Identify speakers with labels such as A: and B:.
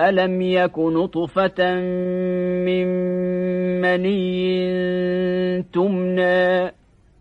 A: ألم يك نطفة من مني تمنى